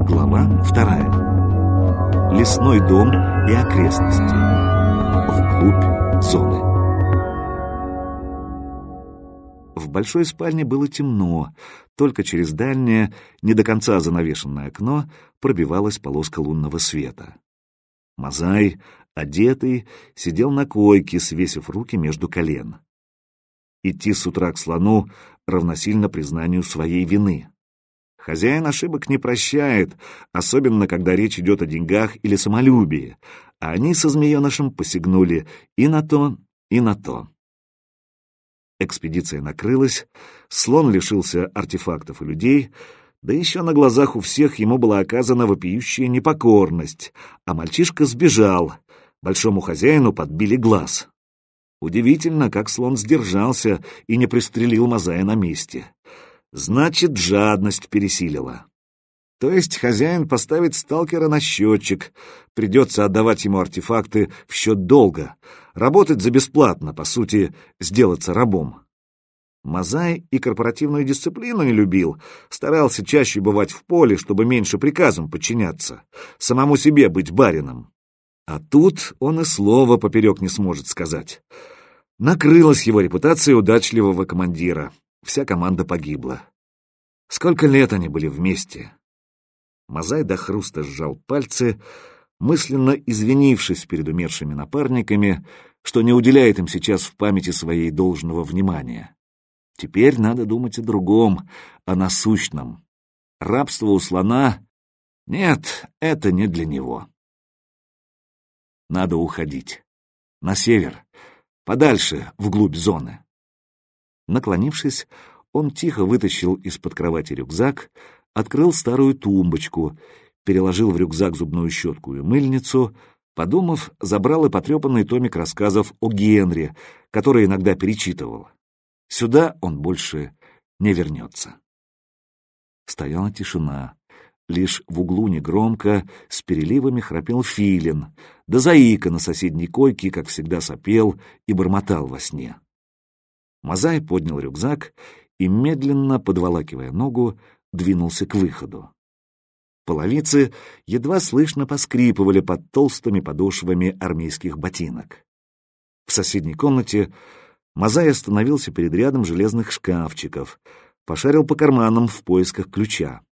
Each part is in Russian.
Глава вторая. Лесной дом и окрестности. Вглубь зоны. В большой спальне было темно, только через дальнее, не до конца занавешенное окно пробивалась полоска лунного света. Мазай, одетый, сидел на койке, свесив руки между колен. Идти с утра к слону равносильно признанию своей вины. Хозяин ошибок не прощает, особенно когда речь идет о деньгах или самолюбии, а они со змеенышем посягнули и на то, и на то. Экспедиция накрылась, слон лишился артефактов и людей, да еще на глазах у всех ему была оказана вопиющая непокорность, а мальчишка сбежал, большому хозяину подбили глаз. Удивительно, как слон сдержался и не пристрелил Мазая на месте. Значит, жадность пересилила. То есть хозяин поставит сталкера на счетчик, придется отдавать ему артефакты в счет долга, работать за бесплатно, по сути, сделаться рабом. Мазай и корпоративную дисциплину не любил, старался чаще бывать в поле, чтобы меньше приказам подчиняться, самому себе быть барином. А тут он и слова поперек не сможет сказать. Накрылась его репутация удачливого командира. Вся команда погибла. Сколько лет они были вместе. Мазай до хруста сжал пальцы, мысленно извинившись перед умершими напарниками, что не уделяет им сейчас в памяти своей должного внимания. Теперь надо думать о другом, о насущном. Рабство у слона... Нет, это не для него. Надо уходить. На север, подальше, вглубь зоны. Наклонившись, он тихо вытащил из-под кровати рюкзак, открыл старую тумбочку, переложил в рюкзак зубную щетку и мыльницу, подумав, забрал и потрепанный томик рассказов о Генри, который иногда перечитывал. Сюда он больше не вернется. Стояла тишина. Лишь в углу негромко, с переливами храпел филин, да заика на соседней койке, как всегда, сопел и бормотал во сне. Мазай поднял рюкзак и, медленно подволакивая ногу, двинулся к выходу. Половицы едва слышно поскрипывали под толстыми подошвами армейских ботинок. В соседней комнате Мазай остановился перед рядом железных шкафчиков, пошарил по карманам в поисках ключа.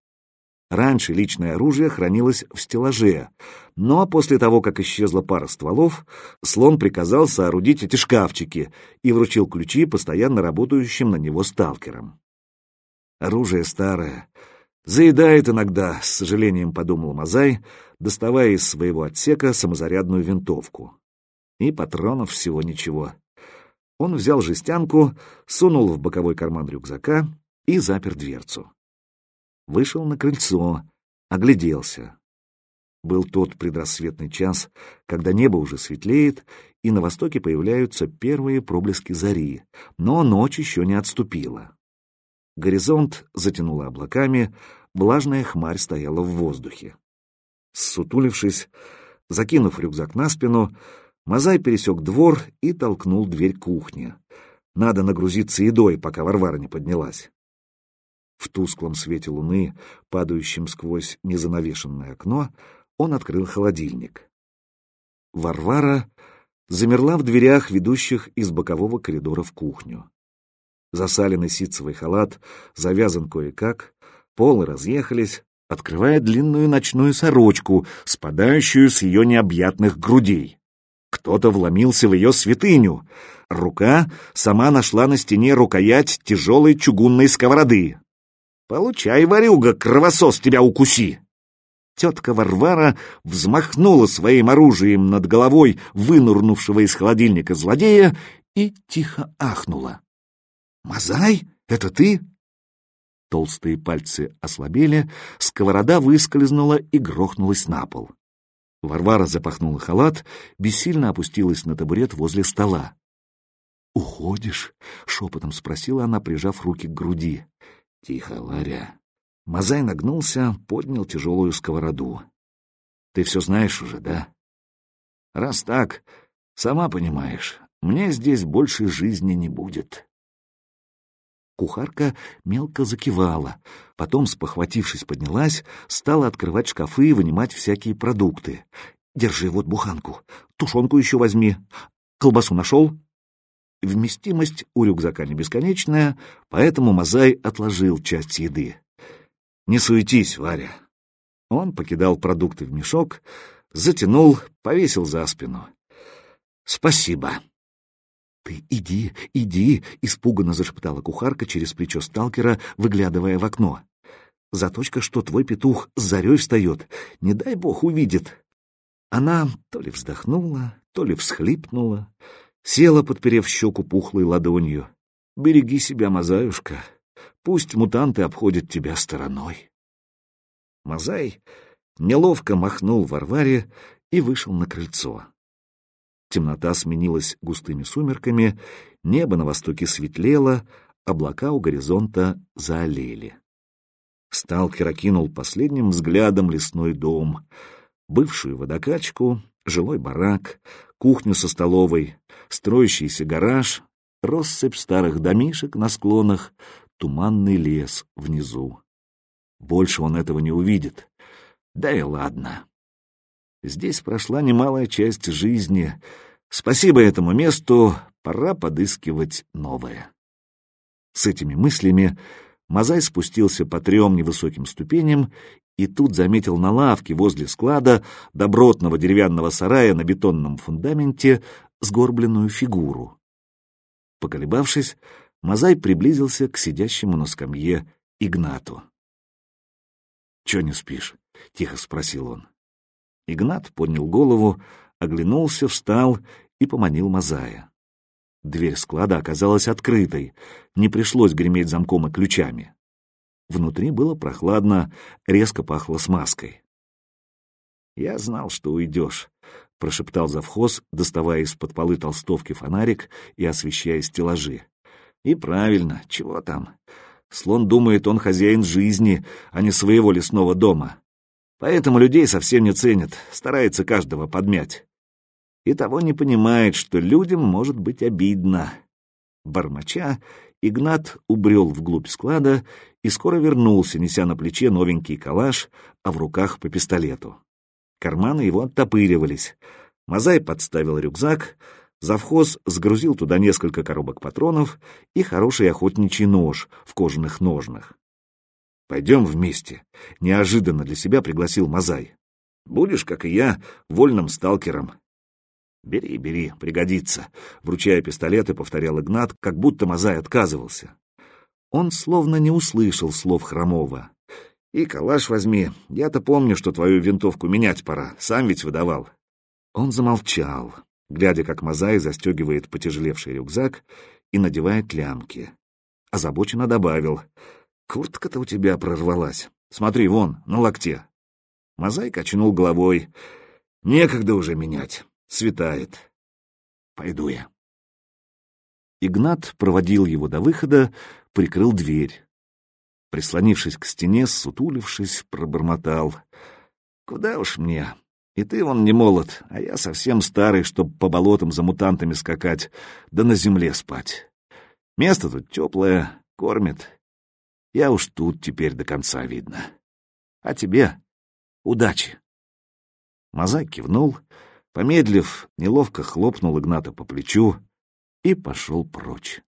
Раньше личное оружие хранилось в стеллаже, но после того, как исчезла пара стволов, слон приказал соорудить эти шкафчики и вручил ключи постоянно работающим на него сталкерам. Оружие старое, заедает иногда, с сожалением подумал Мазай, доставая из своего отсека самозарядную винтовку. И патронов всего ничего. Он взял жестянку, сунул в боковой карман рюкзака и запер дверцу вышел на крыльцо, огляделся. Был тот предрассветный час, когда небо уже светлеет, и на востоке появляются первые проблески зари, но ночь еще не отступила. Горизонт затянуло облаками, влажная хмарь стояла в воздухе. Ссутулившись, закинув рюкзак на спину, Мазай пересек двор и толкнул дверь кухни. Надо нагрузиться едой, пока Варвара не поднялась. В тусклом свете луны, падающем сквозь незанавешенное окно, он открыл холодильник. Варвара замерла в дверях, ведущих из бокового коридора в кухню. Засаленный ситцевый халат завязан кое-как, полы разъехались, открывая длинную ночную сорочку, спадающую с ее необъятных грудей. Кто-то вломился в ее святыню. Рука сама нашла на стене рукоять тяжелой чугунной сковороды. Получай, ворюга, кровосос тебя укуси!» Тетка Варвара взмахнула своим оружием над головой вынурнувшего из холодильника злодея и тихо ахнула. «Мазай, это ты?» Толстые пальцы ослабели, сковорода выскользнула и грохнулась на пол. Варвара запахнула халат, бессильно опустилась на табурет возле стола. «Уходишь?» — шепотом спросила она, прижав руки к груди. Тихо, Варя. Мазай нагнулся, поднял тяжелую сковороду. Ты все знаешь уже, да? Раз так, сама понимаешь, мне здесь больше жизни не будет. Кухарка мелко закивала, потом, спохватившись, поднялась, стала открывать шкафы и вынимать всякие продукты. «Держи вот буханку, тушенку еще возьми. Колбасу нашел?» Вместимость у рюкзака не бесконечная, поэтому Мазай отложил часть еды. «Не суетись, Варя». Он покидал продукты в мешок, затянул, повесил за спину. «Спасибо». «Ты иди, иди!» — испуганно зашептала кухарка через плечо сталкера, выглядывая в окно. «Заточка, что твой петух с зарей встает, не дай бог увидит». Она то ли вздохнула, то ли всхлипнула, села, подперев щеку пухлой ладонью. «Береги себя, Мазаюшка, пусть мутанты обходят тебя стороной». Мазай неловко махнул Варваре и вышел на крыльцо. Темнота сменилась густыми сумерками, небо на востоке светлело, облака у горизонта заолели. Сталкер окинул последним взглядом лесной дом, бывшую водокачку, жилой барак, кухню со столовой, строящийся гараж, россыпь старых домишек на склонах, туманный лес внизу. Больше он этого не увидит. Да и ладно. Здесь прошла немалая часть жизни. Спасибо этому месту, пора подыскивать новое. С этими мыслями Мазай спустился по трем невысоким ступеням и тут заметил на лавке возле склада добротного деревянного сарая на бетонном фундаменте сгорбленную фигуру. Поколебавшись, Мазай приблизился к сидящему на скамье Игнату. — Чё не спишь? — тихо спросил он. Игнат поднял голову, оглянулся, встал и поманил Мазая. Дверь склада оказалась открытой, не пришлось греметь замком и ключами. Внутри было прохладно, резко пахло смазкой. «Я знал, что уйдешь», — прошептал завхоз, доставая из-под полы толстовки фонарик и освещая стеллажи. «И правильно, чего там? Слон думает, он хозяин жизни, а не своего лесного дома. Поэтому людей совсем не ценит, старается каждого подмять. И того не понимает, что людям может быть обидно. Бормоча, Игнат убрел вглубь склада и скоро вернулся, неся на плече новенький калаш, а в руках по пистолету. Карманы его оттопыривались. Мазай подставил рюкзак, завхоз сгрузил туда несколько коробок патронов и хороший охотничий нож в кожаных ножнах. Пойдем вместе. Неожиданно для себя пригласил Мазай. Будешь, как и я, вольным сталкером. Бери, бери, пригодится. Вручая пистолеты, повторял Игнат, как будто Мазай отказывался. Он словно не услышал слов Хромова. И калаш возьми. Я-то помню, что твою винтовку менять пора. Сам ведь выдавал. Он замолчал, глядя, как Мазай застегивает потяжелевший рюкзак и надевает лямки. Озабоченно добавил — Куртка-то у тебя прорвалась. Смотри, вон, на локте. Мозаик качнул головой. Некогда уже менять. Светает. Пойду я. Игнат проводил его до выхода, прикрыл дверь. Прислонившись к стене, сутулившись, пробормотал. Куда уж мне? И ты, он не молод, а я совсем старый, чтоб по болотам за мутантами скакать, да на земле спать. Место тут теплое, кормит, я уж тут теперь до конца видно. А тебе удачи. Мазай кивнул, помедлив, неловко хлопнул Игната по плечу и пошел прочь.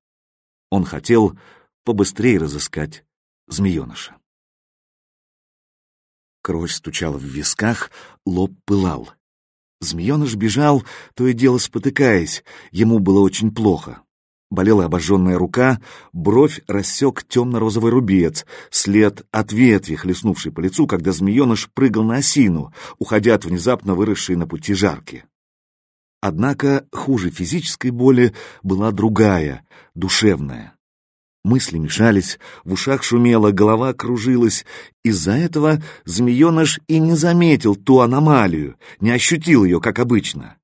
Он хотел побыстрее разыскать змееныша. Кровь стучала в висках, лоб пылал. Змееныш бежал, то и дело спотыкаясь, ему было очень плохо. Болела обожженная рука, бровь рассек темно-розовый рубец, след от ветви, хлестнувший по лицу, когда змееныш прыгал на осину, уходя от внезапно выросшей на пути жарки. Однако хуже физической боли была другая, душевная. Мысли мешались, в ушах шумело, голова кружилась. Из-за этого змееныш и не заметил ту аномалию, не ощутил ее, как обычно.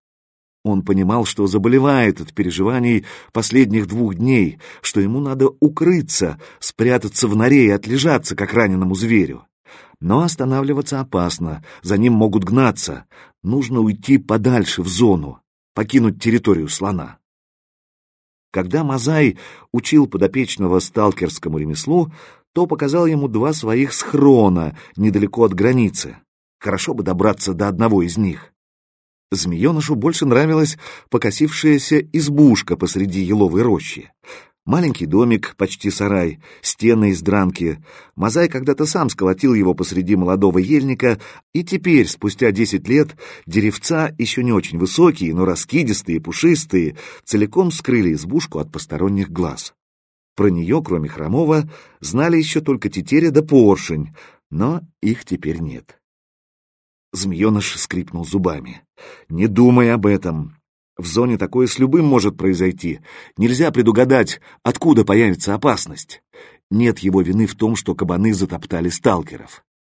Он понимал, что заболевает от переживаний последних двух дней, что ему надо укрыться, спрятаться в норе и отлежаться, как раненому зверю. Но останавливаться опасно, за ним могут гнаться. Нужно уйти подальше в зону, покинуть территорию слона. Когда Мазай учил подопечного сталкерскому ремеслу, то показал ему два своих схрона недалеко от границы. Хорошо бы добраться до одного из них. Змеенышу больше нравилась покосившаяся избушка посреди еловой рощи. Маленький домик, почти сарай, стены из дранки. Мозай когда-то сам сколотил его посреди молодого ельника, и теперь, спустя десять лет, деревца, еще не очень высокие, но раскидистые, пушистые, целиком скрыли избушку от посторонних глаз. Про нее, кроме Хромова, знали еще только Тетеря да Поршень, но их теперь нет. Змееныш скрипнул зубами. «Не думай об этом. В зоне такое с любым может произойти. Нельзя предугадать, откуда появится опасность. Нет его вины в том, что кабаны затоптали сталкеров.